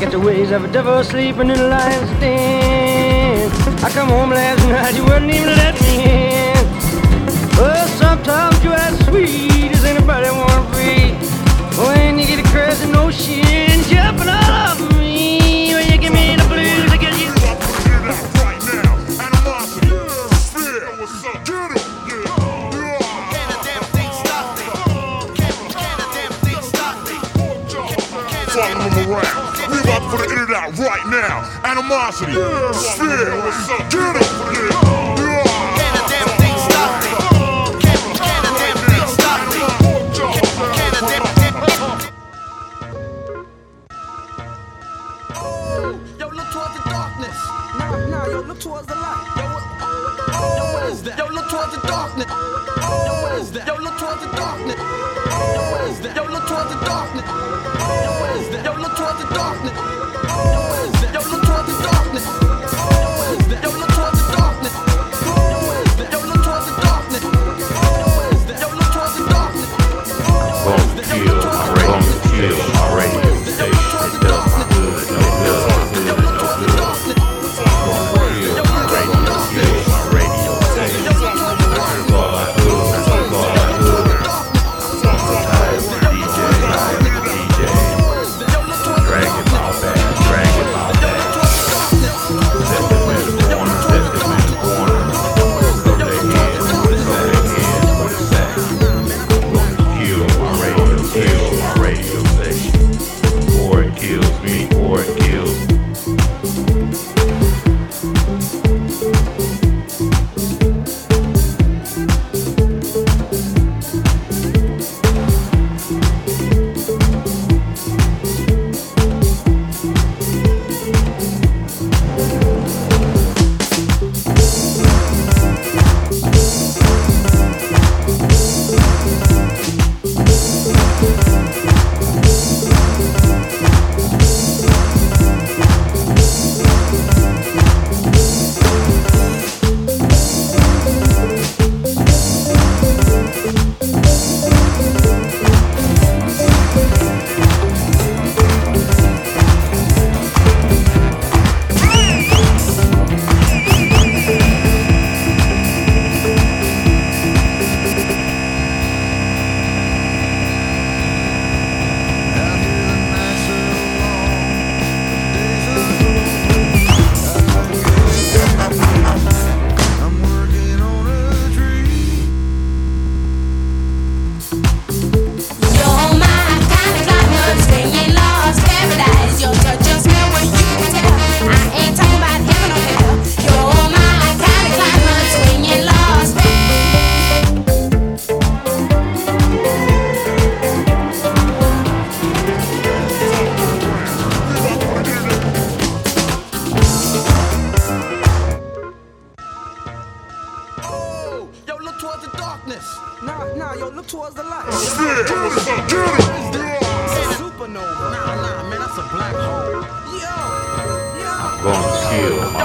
get the ways of a devil sleeping in a lion's den. I come home last night, you wouldn't even let me in. Well, sometimes you're as sweet as anybody wanna be. When you get a crazy notion, jumping all over it out right now. Animosity, yeah, fear, get up,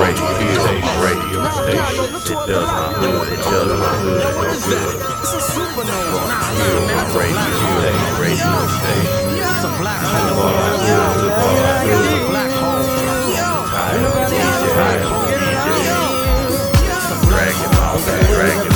radio, station. radio, station. It does my hood, it does my hood, It does My radio, radio, radio. It's a black hole. It's a black hole. Tired of DJ, DJ. Dragging all that, dragging.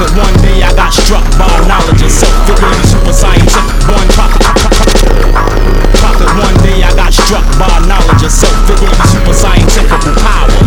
Cause one day I got struck by knowledge and self-degree super scientific one. Try, try, one day I got struck by knowledge and self-degree super scientific power.